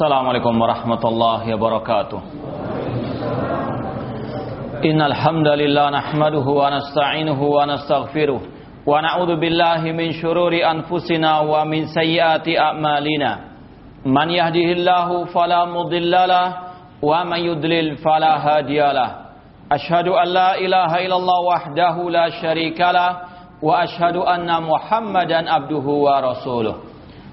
Assalamualaikum warahmatullahi wabarakatuh. Innal hamdalillah nahmaduhu wa nasta'inuhu wa wa na'udzu billahi min shururi anfusina wa min sayyiati a'malina. Man yahdihillahu fala mudilla wa man yudlil fala hadiyalah. Ashhadu an la ilaha illallah wahdahu la syarikalah wa ashhadu anna Muhammadan abduhu wa rasuluh.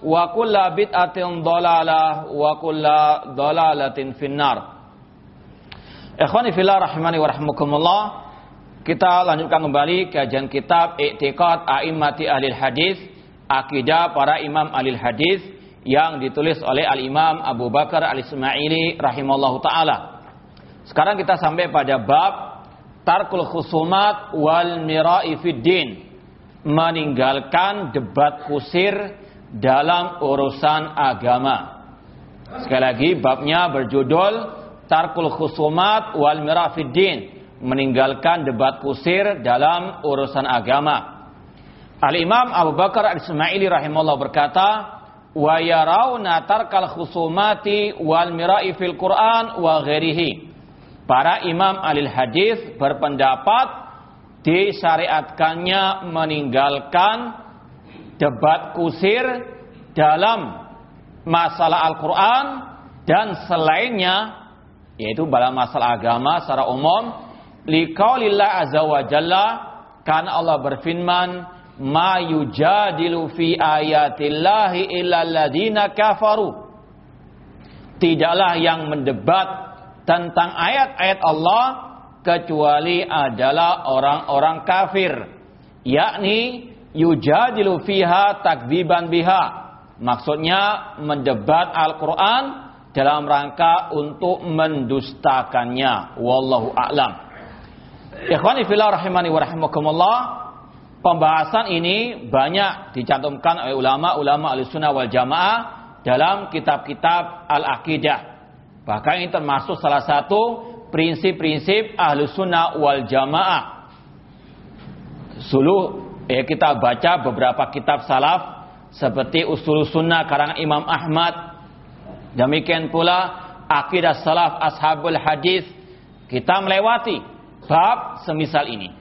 wa kulla bid'atin dalalah wa kulla dalalatin finnar. Ikhwani fillah rahimani wa rahmakumullah. Kita lanjutkan kembali kajian kitab I'tiqad A'immati Ahli Hadis, akidah para imam Ahli Hadis yang ditulis oleh Al-Imam Abu Bakar Al-Ismaili rahimallahu taala. Sekarang kita sampai pada bab Tarkul Khusumat wal Mira'i Fid Din. Meninggalkan debat kusir dalam urusan agama. Sekali lagi babnya berjudul tarkul khusumat wal mirafiddin meninggalkan debat kusir dalam urusan agama. Al-Imam Abu Bakar Al-Ismaili rahimahullah berkata, "Wa yarawna tarkal khusumati wal mira'i fil Qur'an wa ghairihi." Para imam alil hadis berpendapat disyariatkannya meninggalkan debat kusir dalam masalah Al-Qur'an dan selainnya yaitu dalam masalah agama secara umum liqaulillah azza wa jalla karena Allah berfirman ma yujadilu fi ayatillahi illa alladziina kafaru. Tidaklah yang mendebat tentang ayat-ayat Allah kecuali adalah orang-orang kafir yakni yujadilu fiha takdziban biha maksudnya mendebat Al-Qur'an dalam rangka untuk mendustakannya. Wallahu a'lam. Ikhwani fillah rahimani wa rahimakumullah. Pembahasan ini banyak dicantumkan oleh ulama-ulama al-sunnah wal jamaah dalam kitab-kitab al-aqidah. Bahkan ini termasuk salah satu prinsip-prinsip ahlu sunnah wal jamaah. Sulu ya kita baca beberapa kitab salaf seperti usul sunnah karangan Imam Ahmad, Demikian pula akidah salaf ashabul hadis kita melewati bab semisal ini.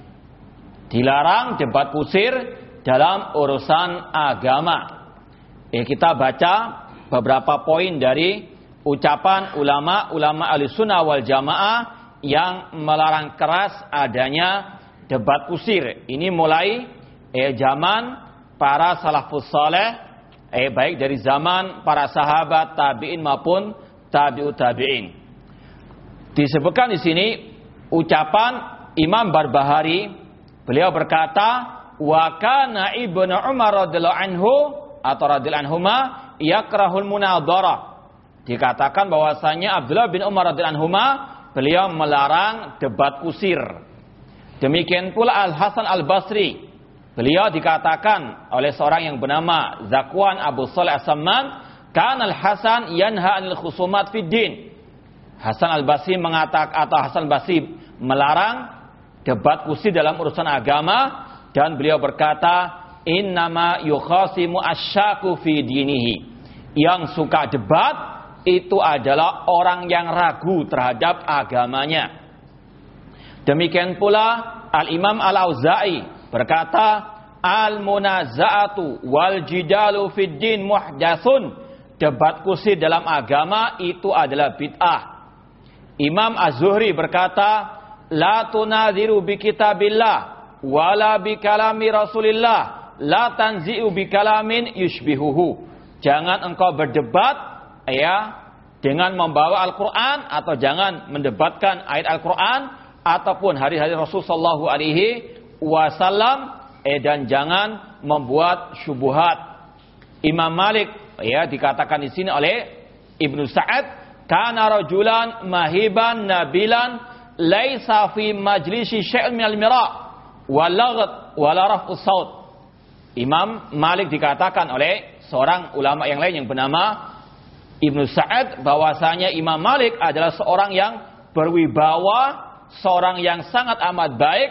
Dilarang debat kusir dalam urusan agama. Eh, kita baca beberapa poin dari ucapan ulama-ulama sunnah wal jamaah yang melarang keras adanya debat kusir. Ini mulai eh, zaman para salafus saleh eh baik dari zaman para sahabat tabi'in maupun tabi'ut tabi'in. Disebutkan di sini ucapan Imam Barbahari, beliau berkata, "Wa kana Ibnu Umar radhiyallahu anhu atau radhiyallahu anhuma yakrahul munadharah." Dikatakan bahwasanya Abdullah bin Umar radhiyallahu anhuma beliau melarang debat kusir. Demikian pula Al Hasan Al Basri Beliau dikatakan oleh seorang yang bernama Zakwan Abu Saleh As-Samman, "Kan Al-Hasan yanha 'anil khusumat fid din." Hasan Al-Basri mengatakan atau Hasan Al-Basri melarang debat kursi dalam urusan agama dan beliau berkata, "Innama yukhasimu asyaku fi dinihi." Yang suka debat itu adalah orang yang ragu terhadap agamanya. Demikian pula Al-Imam Al-Auza'i berkata al munazaatu wal jidalu fid din muhdatsun. Debat kursi dalam agama itu adalah bid'ah. Imam Az-Zuhri berkata, "La tunadhiru bi kitabillah wala bi kalami Rasulillah, la tanzi'u bi kalamin yushbihuhu." Jangan engkau berdebat ya dengan membawa Al-Qur'an atau jangan mendebatkan ayat Al-Qur'an ataupun hari-hari Rasul sallallahu alaihi wasallam eh dan jangan membuat syubhat. Imam Malik ya dikatakan di sini oleh Ibnu Sa'ad kana rajulan mahiban nabilan laisa fi majlisi syai'un minal mira wa laghat wa la saut. Imam Malik dikatakan oleh seorang ulama yang lain yang bernama Ibnu Sa'ad bahwasanya Imam Malik adalah seorang yang berwibawa, seorang yang sangat amat baik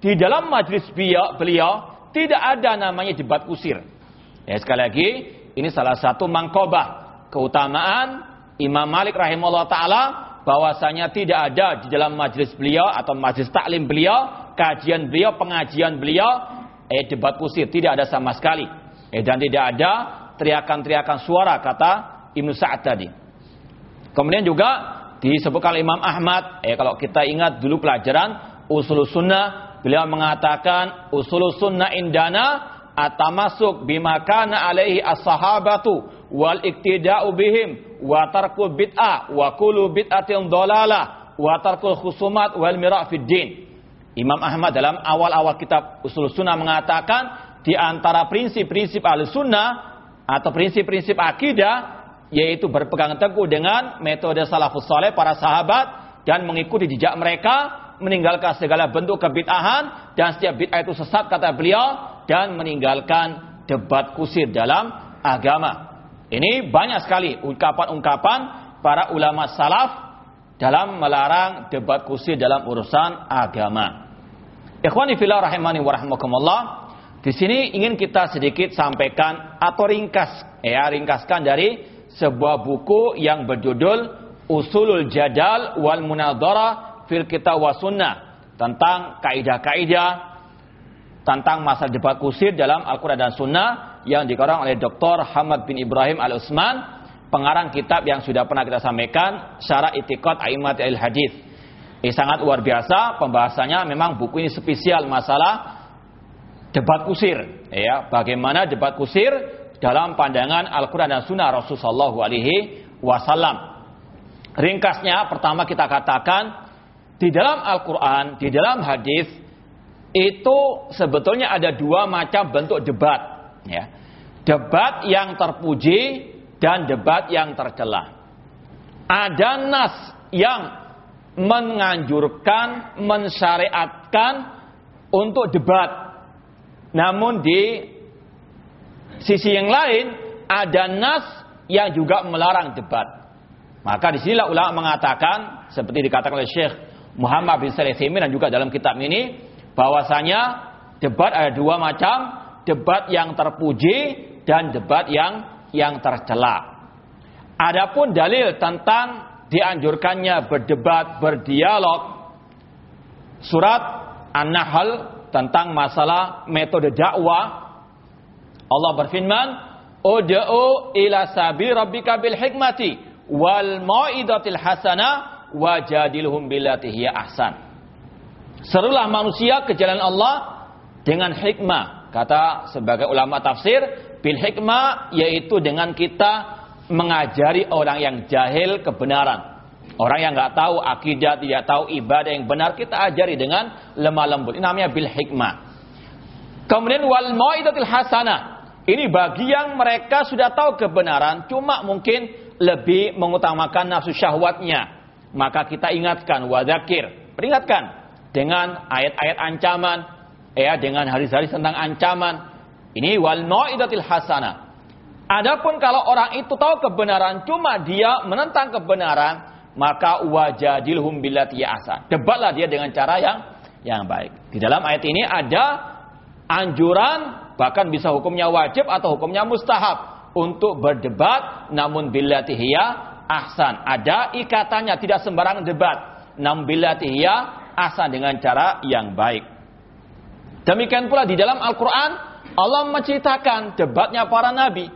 di dalam majlis beliau, tidak ada namanya debat kusir. Ya sekali lagi ini salah satu mangkobah keutamaan Imam Malik rahimahullah taala bahwasanya tidak ada di dalam majlis beliau atau majlis taklim beliau, kajian beliau, pengajian beliau eh debat kusir tidak ada sama sekali. Eh dan tidak ada teriakan-teriakan suara kata Ibnu Sa'ad tadi. Kemudian juga disebutkan Imam Ahmad, eh kalau kita ingat dulu pelajaran usul sunnah, beliau mengatakan usul sunnah indana atamasuk bima kana alaihi as-sahabatu wal iktida'u bihim wa tarkul bid'ah wa kullu bid'atin dhalalah wa khusumat wal mira' fid din. Imam Ahmad dalam awal-awal kitab Usul Sunnah mengatakan di antara prinsip-prinsip ahli sunnah atau prinsip-prinsip akidah yaitu berpegang teguh dengan metode salafus saleh para sahabat dan mengikuti jejak mereka meninggalkan segala bentuk kebid'ahan dan setiap bid'ah itu sesat kata beliau dan meninggalkan debat kusir dalam agama. Ini banyak sekali ungkapan-ungkapan para ulama salaf dalam melarang debat kusir dalam urusan agama. Ikhwani fillah rahimani wa rahmakumullah. Di sini ingin kita sedikit sampaikan atau ringkas ya ringkaskan dari sebuah buku yang berjudul Usulul Jadal wal Munadhara fil Kitab wa tentang kaidah-kaidah tentang masa debat kusir dalam Al-Quran dan Sunnah yang dikarang oleh Dr. Hamad bin Ibrahim Al-Usman, pengarang kitab yang sudah pernah kita sampaikan, Syara Itikad Aimat al-Hadith. Ini sangat luar biasa pembahasannya memang buku ini spesial masalah debat kusir ya bagaimana debat kusir dalam pandangan Al-Quran dan Sunnah Rasulullah Alaihi Wasallam ringkasnya pertama kita katakan di dalam Al-Quran di dalam hadis itu sebetulnya ada dua macam bentuk debat. Ya. Debat yang terpuji dan debat yang tercela. Ada nas yang menganjurkan, mensyariatkan untuk debat. Namun di sisi yang lain ada nas yang juga melarang debat. Maka di sinilah ulama mengatakan seperti dikatakan oleh Syekh Muhammad bin Salih dan juga dalam kitab ini bahwasanya debat ada dua macam, debat yang terpuji dan debat yang yang tercela. Adapun dalil tentang dianjurkannya berdebat, berdialog, surat An-Nahl tentang masalah metode dakwah Allah berfirman, "Ud'u ila sabil rabbika bil hikmati wal mau'izatil hasanah wajadilhum billati ahsan." Serulah manusia ke jalan Allah dengan hikmah. Kata sebagai ulama tafsir, bil hikmah yaitu dengan kita mengajari orang yang jahil kebenaran. Orang yang nggak tahu akidah, tidak tahu ibadah yang benar, kita ajari dengan lemah lembut. Ini namanya bil hikmah. Kemudian wal mau'idatil hasanah. Ini bagi yang mereka sudah tahu kebenaran, cuma mungkin lebih mengutamakan nafsu syahwatnya. Maka kita ingatkan, wadakir, peringatkan dengan ayat-ayat ancaman, ya dengan hadis-hadis tentang ancaman. Ini wal mau'idatil hasanah. Adapun kalau orang itu tahu kebenaran cuma dia menentang kebenaran, maka wajadilhum billati asa. Debatlah dia dengan cara yang yang baik. Di dalam ayat ini ada anjuran bahkan bisa hukumnya wajib atau hukumnya mustahab untuk berdebat namun billati ahsan. Ada ikatannya tidak sembarang debat. Namun billati hiya asa dengan cara yang baik. Demikian pula di dalam Al-Quran, Allah menceritakan debatnya para nabi.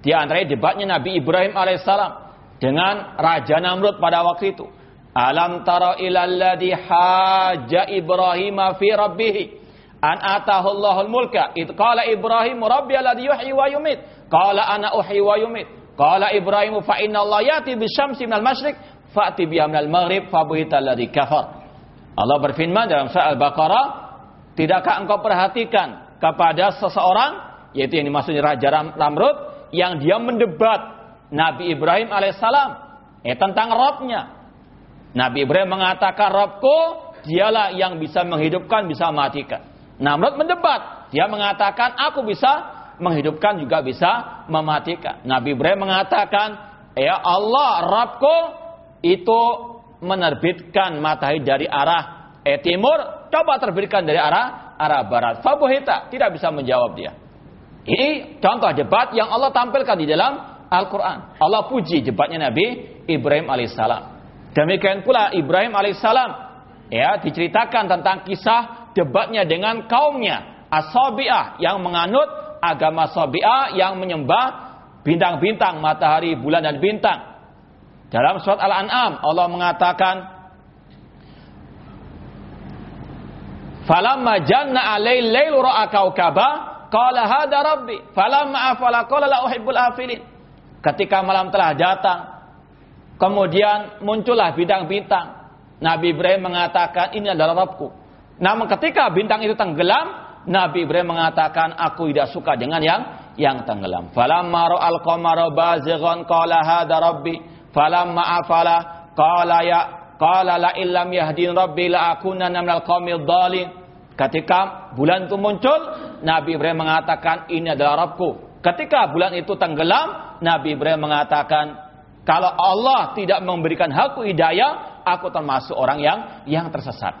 Di antara debatnya Nabi Ibrahim alaihissalam dengan Raja Namrud pada waktu itu. Alam tara ila alladhi haja Ibrahim fi rabbih an atahu Allahul mulka. Id qala Ibrahim rabbi alladhi yuhyi wa yumit. Qala ana uhyi wa yumit. Qala Ibrahim fa inna Allah yati bisyamsi minal masyriq fa'ti biha minal maghrib fa buhita alladhi kafar. Allah berfirman dalam surah Al-Baqarah, tidakkah engkau perhatikan kepada seseorang yaitu yang dimaksudnya Raja Lamrud yang dia mendebat Nabi Ibrahim alaihissalam eh tentang Robnya Nabi Ibrahim mengatakan Robku dialah yang bisa menghidupkan, bisa mematikan. Namrud mendebat. Dia mengatakan aku bisa menghidupkan juga bisa mematikan. Nabi Ibrahim mengatakan, ya Allah Robku itu menerbitkan matahari dari arah eh, timur, coba terbitkan dari arah arah barat. Fabuhita tidak bisa menjawab dia. Ini contoh debat yang Allah tampilkan di dalam Al-Quran. Allah puji debatnya Nabi Ibrahim alaihissalam. Demikian pula Ibrahim alaihissalam ya diceritakan tentang kisah debatnya dengan kaumnya Asabi'ah yang menganut agama Sabi'ah yang menyembah bintang-bintang, matahari, bulan dan bintang. Dalam surat Al-An'am Allah mengatakan Falamma janna alai lailu ra'a kaukaba qala hada rabbi falamma afala qala la uhibbul afilin. Ketika malam telah datang Kemudian muncullah bintang-bintang. Nabi Ibrahim mengatakan ini adalah Rabbku. Namun ketika bintang itu tenggelam, Nabi Ibrahim mengatakan aku tidak suka dengan yang yang tenggelam. Falamma ra'al qamara bazighan qala hadha rabbi. Falamma afala qala ya qala la illam yahdin rabbi la akunanna minal qaumid dhalin. Ketika bulan itu muncul, Nabi Ibrahim mengatakan ini adalah Rabbku. Ketika bulan itu tenggelam, Nabi Ibrahim mengatakan kalau Allah tidak memberikan hakku hidayah, aku termasuk orang yang yang tersesat.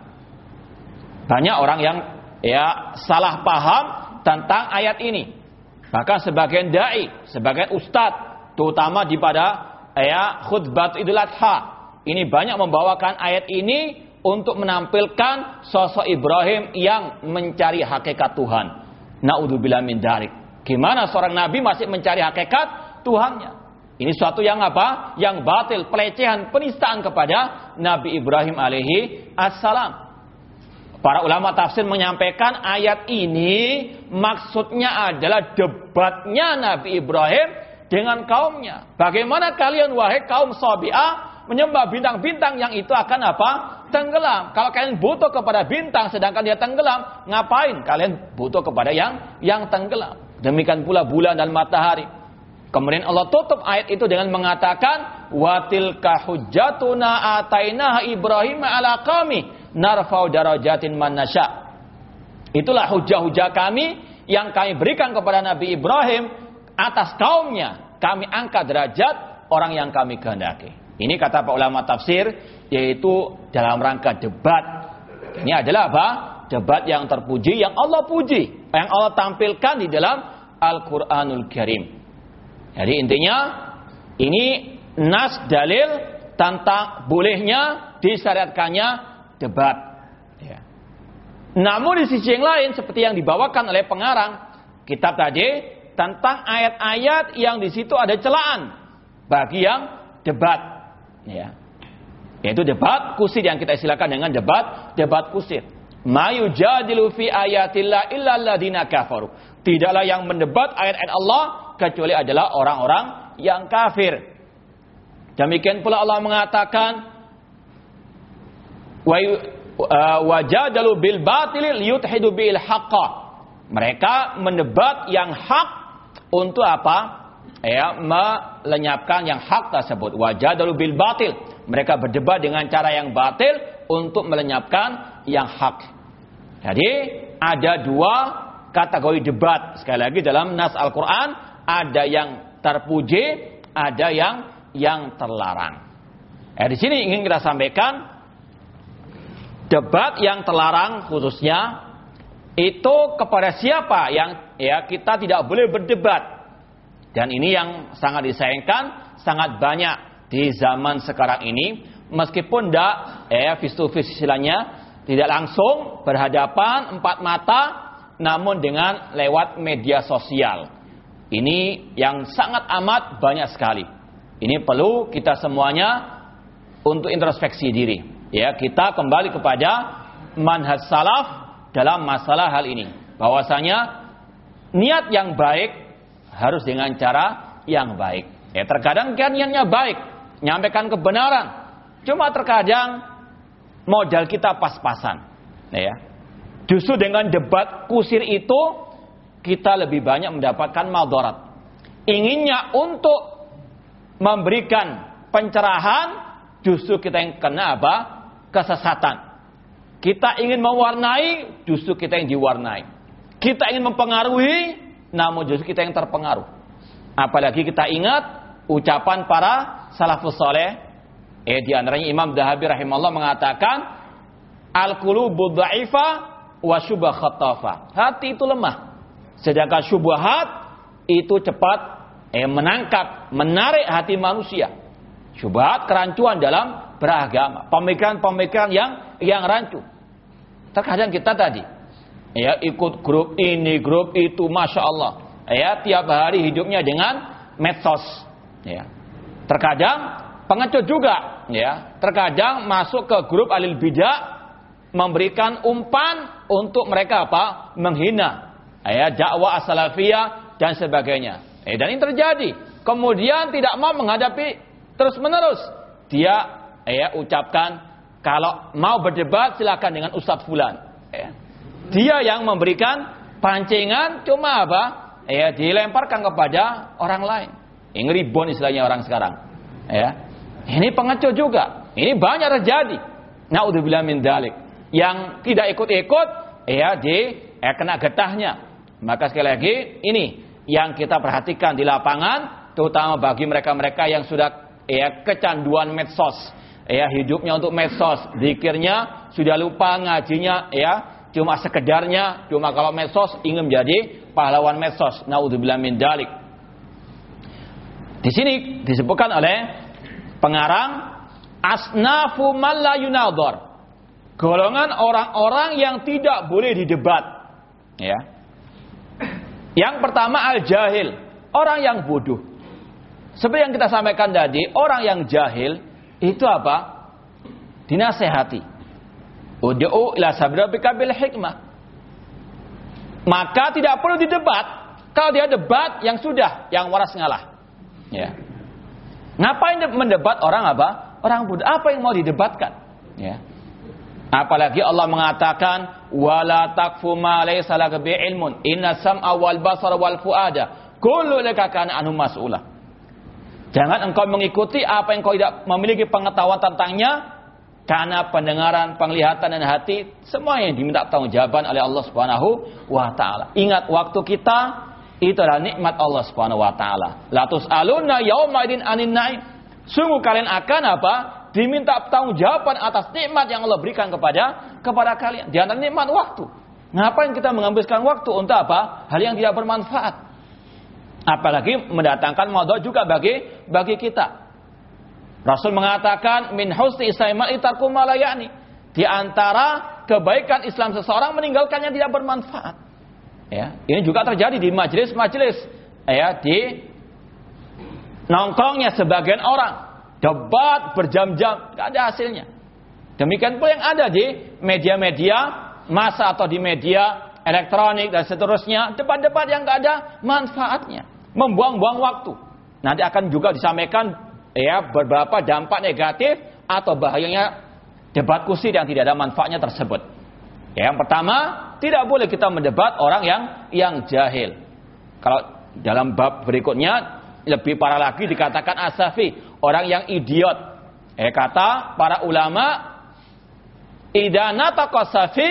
Banyak orang yang ya salah paham tentang ayat ini. Bahkan sebagian dai, sebagian ustadz, terutama di pada ya khutbah Idul Adha, ini banyak membawakan ayat ini untuk menampilkan sosok Ibrahim yang mencari hakikat Tuhan. Naudzubillah min darik. Gimana seorang nabi masih mencari hakikat Tuhannya? Ini suatu yang apa? Yang batil, pelecehan, penistaan kepada Nabi Ibrahim alaihi assalam. Para ulama tafsir menyampaikan ayat ini maksudnya adalah debatnya Nabi Ibrahim dengan kaumnya. Bagaimana kalian wahai kaum Sabi'ah menyembah bintang-bintang yang itu akan apa? Tenggelam. Kalau kalian butuh kepada bintang sedangkan dia tenggelam, ngapain kalian butuh kepada yang yang tenggelam? Demikian pula bulan dan matahari. Kemudian Allah tutup ayat itu dengan mengatakan watil kahujatuna atainah Ibrahim ala kami narfau darajatin manasya. Itulah hujah-hujah kami yang kami berikan kepada Nabi Ibrahim atas kaumnya. Kami angkat derajat orang yang kami kehendaki. Ini kata Pak ulama tafsir yaitu dalam rangka debat. Ini adalah apa? Debat yang terpuji yang Allah puji, yang Allah tampilkan di dalam Al-Qur'anul Karim. Jadi intinya ini nas dalil tentang bolehnya disyariatkannya debat. Ya. Namun di sisi yang lain seperti yang dibawakan oleh pengarang kitab tadi tentang ayat-ayat yang di situ ada celaan bagi yang debat. Ya. Yaitu debat kusir yang kita istilahkan dengan debat debat kusir. Mayu jadilu fi ayatillah illa kafaru. Tidaklah yang mendebat ayat-ayat Allah kecuali adalah orang-orang yang kafir. Demikian pula Allah mengatakan wajadalu bil batil liyuthidu bil haqqa. Mereka mendebat yang hak untuk apa? Ya, melenyapkan yang hak tersebut. Wajadalu bil batil. Mereka berdebat dengan cara yang batil untuk melenyapkan yang hak. Jadi ada dua kategori debat sekali lagi dalam nas Al-Qur'an ada yang terpuji, ada yang yang terlarang. Eh, di sini ingin kita sampaikan debat yang terlarang khususnya itu kepada siapa yang ya kita tidak boleh berdebat. Dan ini yang sangat disayangkan, sangat banyak di zaman sekarang ini meskipun tidak ya face to face istilahnya tidak langsung berhadapan empat mata namun dengan lewat media sosial. Ini yang sangat amat banyak sekali. Ini perlu kita semuanya untuk introspeksi diri. Ya, kita kembali kepada manhaj salaf dalam masalah hal ini. Bahwasanya niat yang baik harus dengan cara yang baik. Ya, terkadang kan niatnya baik, nyampaikan kebenaran. Cuma terkadang modal kita pas-pasan. Ya. Justru dengan debat kusir itu kita lebih banyak mendapatkan maldorat. Inginnya untuk memberikan pencerahan, justru kita yang kena apa? Kesesatan. Kita ingin mewarnai, justru kita yang diwarnai. Kita ingin mempengaruhi, namun justru kita yang terpengaruh. Apalagi kita ingat ucapan para salafus soleh. Eh, di antaranya Imam Dahabi rahimahullah mengatakan, Al-qulubu dha'ifa wa syubah khatafa. Hati itu lemah. Sedangkan syubhat itu cepat eh, menangkap, menarik hati manusia. Syubhat kerancuan dalam beragama, pemikiran-pemikiran yang yang rancu. Terkadang kita tadi ya ikut grup ini, grup itu, masya Allah. Ya tiap hari hidupnya dengan medsos. Ya. Terkadang pengecut juga. Ya. Terkadang masuk ke grup alil bidah memberikan umpan untuk mereka apa? Menghina. Ya, dakwah asalafiyah dan sebagainya. Eh, dan ini terjadi. Kemudian tidak mau menghadapi terus menerus. Dia ya ucapkan kalau mau berdebat silakan dengan Ustadz Fulan. Ya. Dia yang memberikan pancingan cuma apa? Ya, dilemparkan kepada orang lain. Ini ribon istilahnya orang sekarang. Ya. Ini pengecut juga. Ini banyak terjadi. Naudzubillah min dalik. Yang tidak ikut-ikut ya di eh, kena getahnya. Maka sekali lagi ini yang kita perhatikan di lapangan terutama bagi mereka-mereka yang sudah ya kecanduan medsos ya hidupnya untuk medsos, zikirnya sudah lupa ngajinya ya, cuma sekedarnya, cuma kalau medsos ingin menjadi pahlawan medsos. Nauzubillah min dalik. Di sini disebutkan oleh pengarang asnafu man la yunadhar. Golongan orang-orang yang tidak boleh didebat. Ya. Yang pertama al-jahil, orang yang bodoh. Seperti yang kita sampaikan tadi, orang yang jahil itu apa? Dinasehati. Ud'u ila sabri rabbika bil hikmah. Maka tidak perlu didebat. Kalau dia debat yang sudah, yang waras ngalah. Ya. Ngapain mendebat orang apa? Orang bodoh. Apa yang mau didebatkan? Ya. Apalagi Allah mengatakan wala takfu ma laysa laka bi ilmun inna sam'a wal basara wal fuada kullu laka kana anhu mas'ula. Jangan engkau mengikuti apa yang kau tidak memiliki pengetahuan tentangnya karena pendengaran, penglihatan dan hati semua yang diminta jawaban oleh Allah Subhanahu wa taala. Ingat waktu kita itu adalah nikmat Allah Subhanahu wa taala. Latus aluna yaumaidin anin naim. Sungguh kalian akan apa? Diminta jawaban atas nikmat yang Allah berikan kepada kepada kalian. Di antara nikmat waktu. Ngapain kita menghabiskan waktu untuk apa? Hal yang tidak bermanfaat. Apalagi mendatangkan modal juga bagi bagi kita. Rasul mengatakan min husni islaimal itarku malayani. Di antara kebaikan Islam seseorang meninggalkannya tidak bermanfaat. Ya, ini juga terjadi di majelis-majelis ya di nongkrongnya sebagian orang debat berjam-jam gak ada hasilnya. Demikian pula yang ada di media-media masa atau di media elektronik dan seterusnya, debat-debat yang gak ada manfaatnya, membuang-buang waktu. Nanti akan juga disampaikan ya beberapa dampak negatif atau bahayanya debat kusir yang tidak ada manfaatnya tersebut. Ya, yang pertama, tidak boleh kita mendebat orang yang yang jahil. Kalau dalam bab berikutnya lebih parah lagi dikatakan asafi, orang yang idiot. Eh kata para ulama, idana taqasafi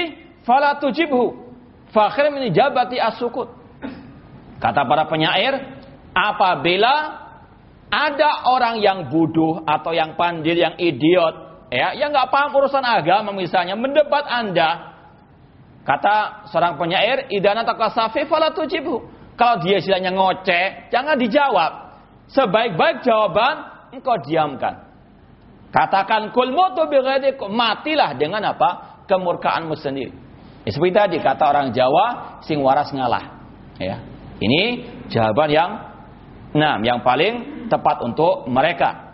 fala tujibhu Fakhir menijabati asukut. Kata para penyair, apabila ada orang yang bodoh atau yang pandil, yang idiot, ya, yang nggak paham urusan agama misalnya, mendebat anda, kata seorang penyair, idana takasafi falatujibu. Kalau dia istilahnya ngoceh, jangan dijawab. Sebaik-baik jawaban, engkau diamkan. Katakan kul mutu matilah dengan apa? Kemurkaanmu sendiri. Ya, seperti tadi kata orang Jawa, sing waras ngalah. Ya. Ini jawaban yang enam, yang paling tepat untuk mereka.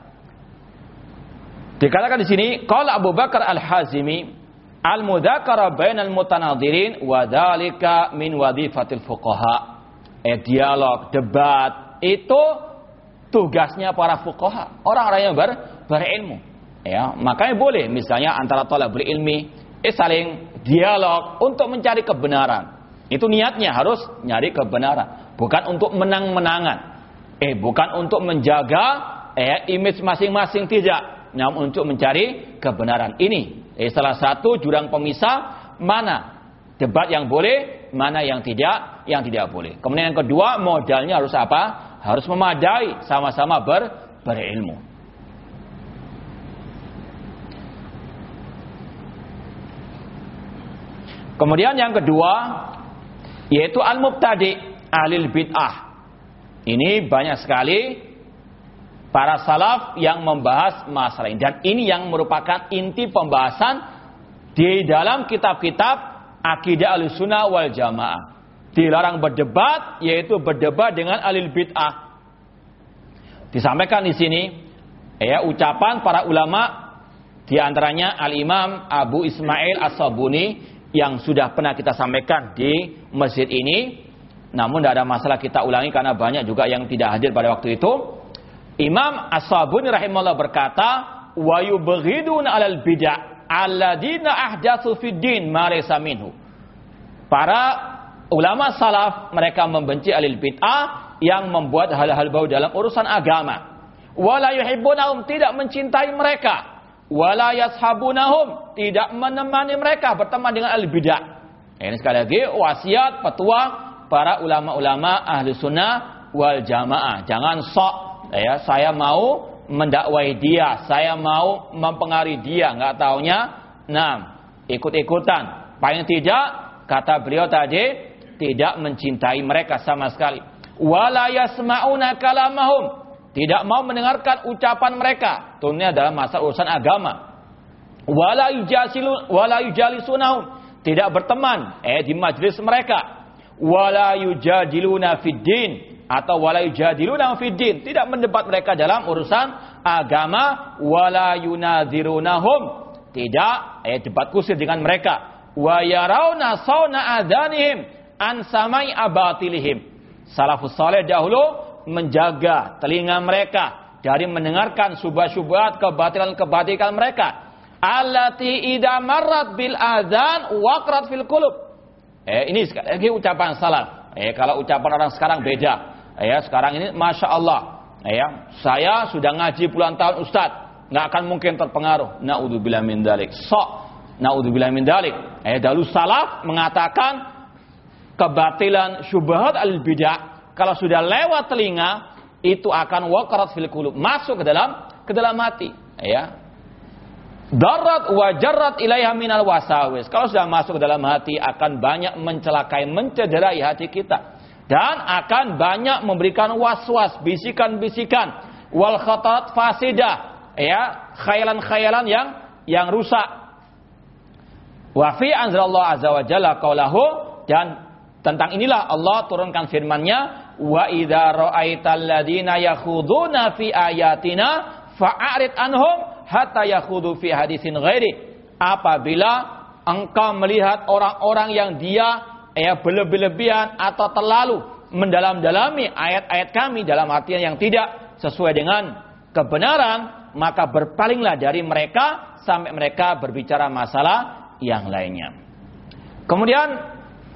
Dikatakan di sini, qala Abu Bakar Al-Hazimi, al-mudzakara bainal mutanadirin wa dzalika min wadhifatil fuqaha. Eh, dialog, debat itu tugasnya para fuqaha, orang-orang yang ber, berilmu. Ya, makanya boleh misalnya antara tolak berilmi eh saling dialog untuk mencari kebenaran. Itu niatnya harus nyari kebenaran, bukan untuk menang-menangan. Eh, bukan untuk menjaga eh image masing-masing tidak, namun untuk mencari kebenaran. Ini eh salah satu jurang pemisah mana debat yang boleh, mana yang tidak, yang tidak boleh. Kemudian yang kedua, modalnya harus apa? Harus memadai, sama-sama ber, berilmu. Kemudian yang kedua yaitu al-mubtadi alil bid'ah. Ini banyak sekali para salaf yang membahas masalah ini dan ini yang merupakan inti pembahasan di dalam kitab-kitab akidah al-sunnah wal jamaah. Dilarang berdebat yaitu berdebat dengan alil bid'ah. Disampaikan di sini ya ucapan para ulama di antaranya Al-Imam Abu Ismail As-Sabuni yang sudah pernah kita sampaikan di masjid ini. Namun tidak ada masalah kita ulangi karena banyak juga yang tidak hadir pada waktu itu. Imam As-Sabuni rahimahullah berkata, "Wa yubghiduna 'alal bid'ah alladina ahdatsu fid din ma minhu." Para ulama salaf mereka membenci alil bid'ah yang membuat hal-hal bau dalam urusan agama. Wala yuhibbunahum tidak mencintai mereka wala yashabunahum tidak menemani mereka berteman dengan ahli bidah. Ini sekali lagi wasiat petua para ulama-ulama ahli sunnah wal jamaah. Jangan sok ya saya mau mendakwai dia, saya mau mempengaruhi dia, nggak taunya, nah ikut-ikutan. Paling tidak kata beliau tadi tidak mencintai mereka sama sekali. Wala yasma'una kalamahum tidak mau mendengarkan ucapan mereka. Tentunya dalam masa urusan agama. Wala yujalisunahum. Tidak berteman eh di majlis mereka. Wala yujadiluna atau wala yujadiluna fiddin. Tidak mendebat mereka dalam urusan agama. Wala yunadhirunahum. Tidak eh debat kusir dengan mereka. Wa yarawna sawna adhanihim an samai abatilihim. Salafus saleh dahulu menjaga telinga mereka dari mendengarkan subhat-subhat kebatilan-kebatilan mereka. Allati idza marrat bil adzan waqrat fil qulub. Eh ini lagi ucapan salaf. Eh kalau ucapan orang sekarang beda. Eh sekarang ini masya Allah. Eh saya sudah ngaji puluhan tahun Ustaz, nggak akan mungkin terpengaruh. Naudzubillah min dalik. Sok naudzubillah min dalik. Eh dahulu salaf mengatakan kebatilan syubhat al bidah kalau sudah lewat telinga itu akan wakarat fil kulub masuk ke dalam ke dalam hati. Ya. Darat wajarat ilaiha minal wasawis. Kalau sudah masuk ke dalam hati akan banyak mencelakai mencederai hati kita. Dan akan banyak memberikan was-was bisikan-bisikan. Wal khatat fasidah. Ya khayalan-khayalan yang yang rusak. Wa fi anzalallahu azza wa jalla qaulahu dan tentang inilah Allah turunkan firman-Nya wa idza ra'aital ladina yakhuduna fi ayatina fa'arid anhum hatta yakhudu fi hadisin ghairi. Apabila engkau melihat orang-orang yang dia ya berlebih-lebihan atau terlalu mendalam-dalami ayat-ayat kami dalam artian yang tidak sesuai dengan kebenaran maka berpalinglah dari mereka sampai mereka berbicara masalah yang lainnya. Kemudian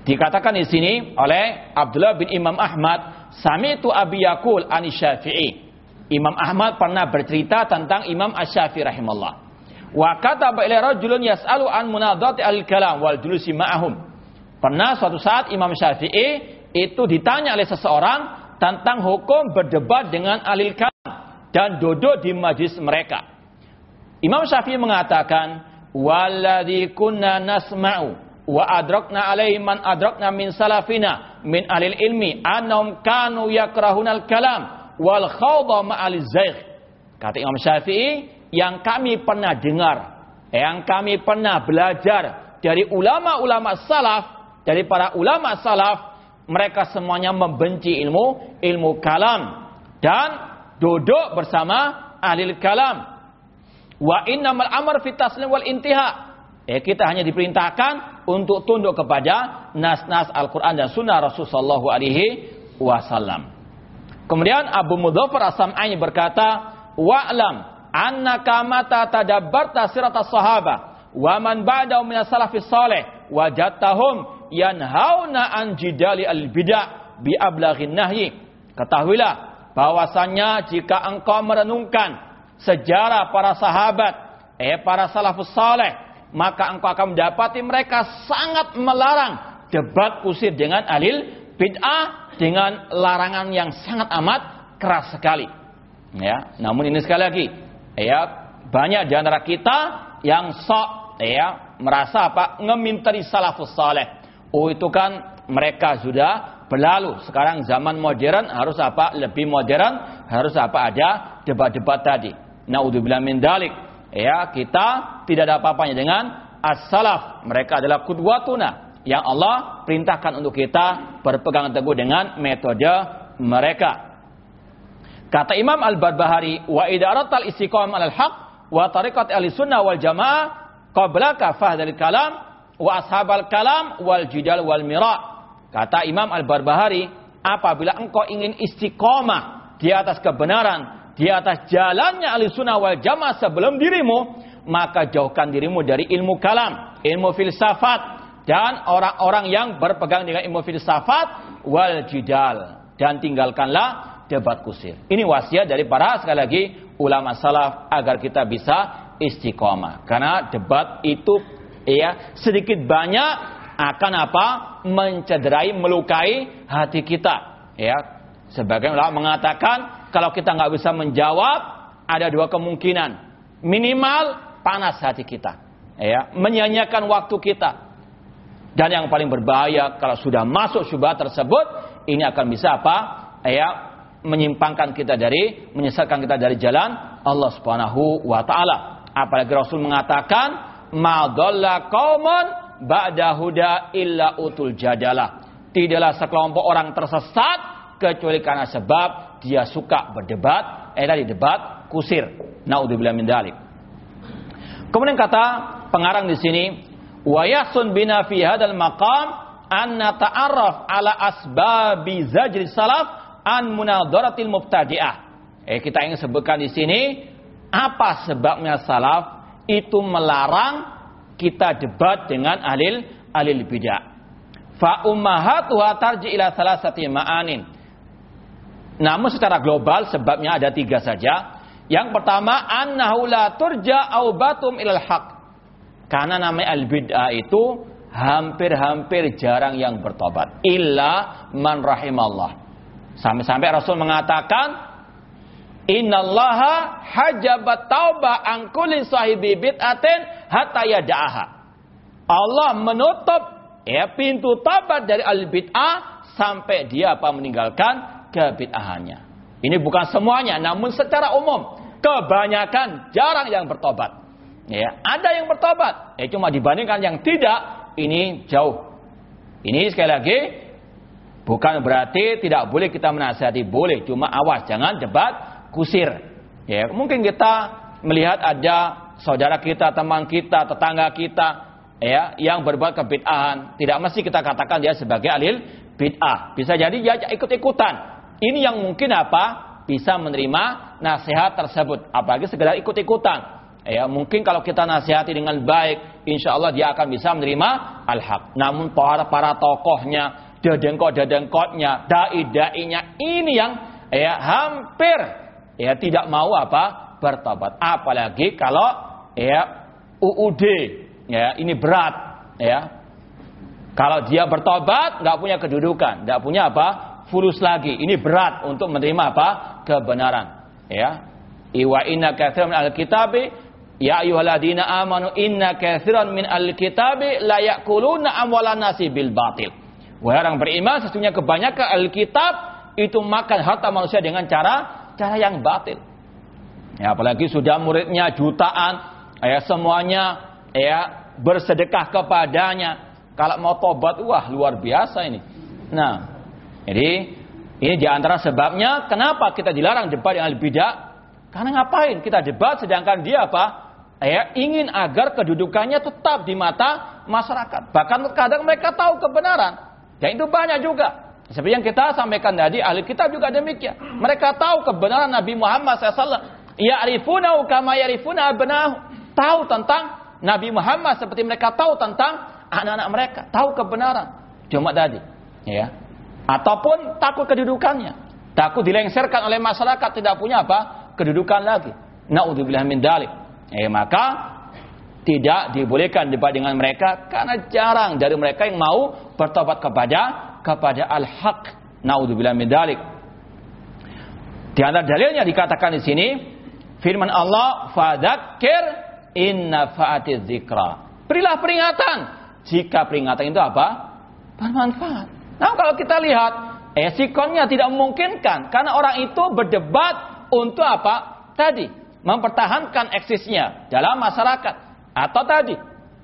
Dikatakan di sini oleh Abdullah bin Imam Ahmad, sami itu Abi Yakul ani Syafi'i. Imam Ahmad pernah bercerita tentang Imam Asy-Syafi'i rahimahullah. Wa kata ila rajulun yas'alu an munadati al-kalam wal julusi ma'ahum. Pernah suatu saat Imam Syafi'i itu ditanya oleh seseorang tentang hukum berdebat dengan alil kalam dan duduk di majlis mereka. Imam Syafi'i mengatakan, "Walladzi kunna nasma'u wa adrakna alaihi man adrakna min salafina min alil ilmi annahum kanu yakrahunal kalam wal khawda ma'al zaikh kata Imam Syafi'i yang kami pernah dengar yang kami pernah belajar dari ulama-ulama salaf dari para ulama salaf mereka semuanya membenci ilmu ilmu kalam dan duduk bersama ahli kalam Wa innamal amr fit taslim wal intiha. Eh, kita hanya diperintahkan untuk tunduk kepada nas-nas Al-Quran dan Sunnah Rasulullah Alaihi Wasallam. Kemudian Abu Mudhafar As-Sam'ani berkata, "Wa'lam annaka mata tadabbarta siratas sahaba wa man ba'dahu min salafis salih wajadtahum yanhauna an jidali al-bid'ah bi ablaghin nahyi." Ketahuilah bahwasannya jika engkau merenungkan sejarah para sahabat, eh para salafus saleh, maka engkau akan mendapati mereka sangat melarang debat kusir dengan alil bid'ah dengan larangan yang sangat amat keras sekali. Ya, namun ini sekali lagi, ya banyak di kita yang sok ya merasa apa ngeminteri salafus saleh. Oh itu kan mereka sudah berlalu. Sekarang zaman modern harus apa? Lebih modern, harus apa? Ada debat-debat tadi. Naudzubillah min dalik. Ya, kita tidak ada apa-apanya dengan as-salaf. Mereka adalah kudwatuna yang Allah perintahkan untuk kita berpegang teguh dengan metode mereka. Kata Imam Al-Barbahari, wa idaratal istiqam al haq wa tariqat ahli sunnah wal jamaah qablaka fahdal kalam wa ashabal kalam wal jidal wal mira. Kata Imam Al-Barbahari, apabila engkau ingin istiqomah di atas kebenaran, di atas jalannya ahli sunnah wal jamaah sebelum dirimu, maka jauhkan dirimu dari ilmu kalam, ilmu filsafat, dan orang-orang yang berpegang dengan ilmu filsafat wal jidal dan tinggalkanlah debat kusir. Ini wasiat dari para sekali lagi ulama salaf agar kita bisa istiqomah. Karena debat itu ya sedikit banyak akan apa? mencederai, melukai hati kita. Ya, sebagian ulama mengatakan kalau kita nggak bisa menjawab ada dua kemungkinan. Minimal panas hati kita. Ya, menyanyikan waktu kita dan yang paling berbahaya kalau sudah masuk syubhat tersebut, ini akan bisa apa? Ya, menyimpangkan kita dari menyesatkan kita dari jalan Allah Subhanahu wa taala. Apalagi Rasul mengatakan, "Ma dhalla qaumun ba'da huda illa utul jadalah." Tidaklah sekelompok orang tersesat kecuali karena sebab dia suka berdebat, eh tadi debat kusir. Naudzubillah min dalik. Kemudian kata pengarang di sini, Wa yahsun bina fi hadal maqam an nata'arraf ala asbabi zajri salaf an munadaratil mubtadi'ah. Eh kita ingin sebutkan di sini apa sebabnya salaf itu melarang kita debat dengan alil alil bidah. Fa ummahatuha tarji ila salasati ma'anin. Namun secara global sebabnya ada tiga saja. Yang pertama annahu la turja au batum ilal haq. Karena namanya al-bid'ah itu hampir-hampir jarang yang bertobat. Illa man rahimallah. Sampai-sampai Rasul mengatakan, Innallaha hajabat taubah an kulli sahibi bid'atin hatta yada'aha. Allah menutup ya pintu tobat dari al-bid'ah sampai dia apa meninggalkan kebid'ahannya. Ini bukan semuanya, namun secara umum kebanyakan jarang yang bertobat. Ya, ada yang bertobat. Ya, cuma dibandingkan yang tidak, ini jauh. Ini sekali lagi bukan berarti tidak boleh kita menasihati, boleh, cuma awas jangan debat kusir. Ya, mungkin kita melihat ada saudara kita, teman kita, tetangga kita ya yang berbuat kebid'ahan, tidak mesti kita katakan dia sebagai alil bid'ah. Bisa jadi dia ikut-ikutan. Ini yang mungkin apa? Bisa menerima nasihat tersebut, apalagi sekedar ikut-ikutan. Ya, mungkin kalau kita nasihati dengan baik, insya Allah dia akan bisa menerima al-haq. Namun para para tokohnya, dedengkot-dedengkotnya, dai-dainya ini yang ya hampir ya tidak mau apa bertobat. Apalagi kalau ya UUD ya ini berat ya. Kalau dia bertobat nggak punya kedudukan, nggak punya apa fulus lagi. Ini berat untuk menerima apa kebenaran. Ya, Iwa inna katsiran al-kitabi Ya ayyuhalladzina amanu inna katsiran min al-kitabi la ya'kuluna amwalan nasi bil batil. Wahai orang beriman, sesungguhnya kebanyakan Alkitab itu makan harta manusia dengan cara cara yang batil. Ya, apalagi sudah muridnya jutaan, ya semuanya ya bersedekah kepadanya. Kalau mau tobat, wah luar biasa ini. Nah, jadi ini di antara sebabnya kenapa kita dilarang debat dengan bidah. Karena ngapain kita debat sedangkan dia apa? ya ingin agar kedudukannya tetap di mata masyarakat. Bahkan kadang mereka tahu kebenaran. Dan itu banyak juga. Seperti yang kita sampaikan tadi, ahli kitab juga demikian. Mereka tahu kebenaran Nabi Muhammad SAW. Ya arifuna kama yarifuna abnahu. Tahu tentang Nabi Muhammad seperti mereka tahu tentang anak-anak mereka. Tahu kebenaran. Cuma tadi. Ya. Ataupun takut kedudukannya. Takut dilengserkan oleh masyarakat. Tidak punya apa? Kedudukan lagi. Na'udzubillah min dalik. Eh, maka tidak dibolehkan debat dengan mereka karena jarang dari mereka yang mau bertobat kepada kepada al-haq. Naudzubillah min dalik. Di antara dalilnya dikatakan di sini firman Allah fadzakir inna fa'atiz dzikra. Berilah peringatan jika peringatan itu apa? Bermanfaat. Nah, kalau kita lihat esikonnya tidak memungkinkan karena orang itu berdebat untuk apa? Tadi mempertahankan eksisnya dalam masyarakat. Atau tadi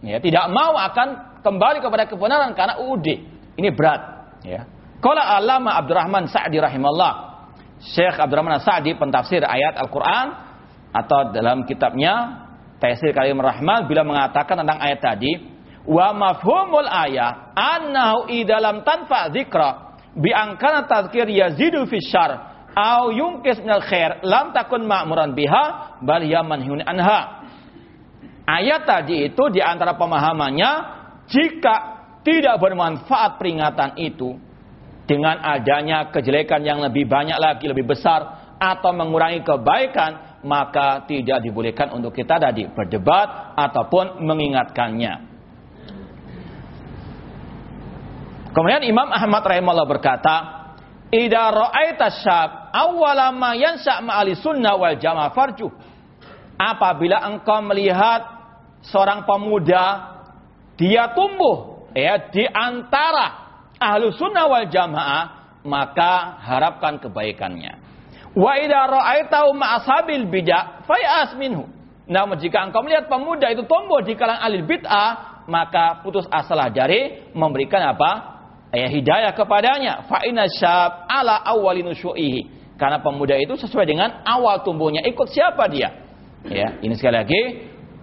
ya tidak mau akan kembali kepada kebenaran karena UUD ini berat ya. Qala Allama Abdurrahman Sa'di rahimahullah. Syekh Abdurrahman Sa'di pentafsir ayat Al-Qur'an atau dalam kitabnya Tafsir Kalim Rahman bila mengatakan tentang ayat tadi wa mafhumul ayat annahu idalam tanfa dzikra bi angkana tadzkir yazidu fi syarr au yungkis minal khair lam takun ma'muran biha bal yamanhun anha. Ayat tadi itu di antara pemahamannya jika tidak bermanfaat peringatan itu dengan adanya kejelekan yang lebih banyak lagi lebih besar atau mengurangi kebaikan maka tidak dibolehkan untuk kita tadi berdebat ataupun mengingatkannya. Kemudian Imam Ahmad rahimahullah berkata, "Idza ra'aita syab awwala ma yansa' ma'ali sunnah wal jamaah farjuh. Apabila engkau melihat seorang pemuda dia tumbuh ya di antara ahlu sunnah wal jamaah maka harapkan kebaikannya. Wa idza ra'aitahu ma'ashabil bid'ah fayas minhu. Namun jika engkau melihat pemuda itu tumbuh di kalangan ahli bid'ah, maka putus asalah dari memberikan apa? Ya, hidayah kepadanya. Fa inna syab ala awwalin karena pemuda itu sesuai dengan awal tumbuhnya. Ikut siapa dia? Ya, ini sekali lagi.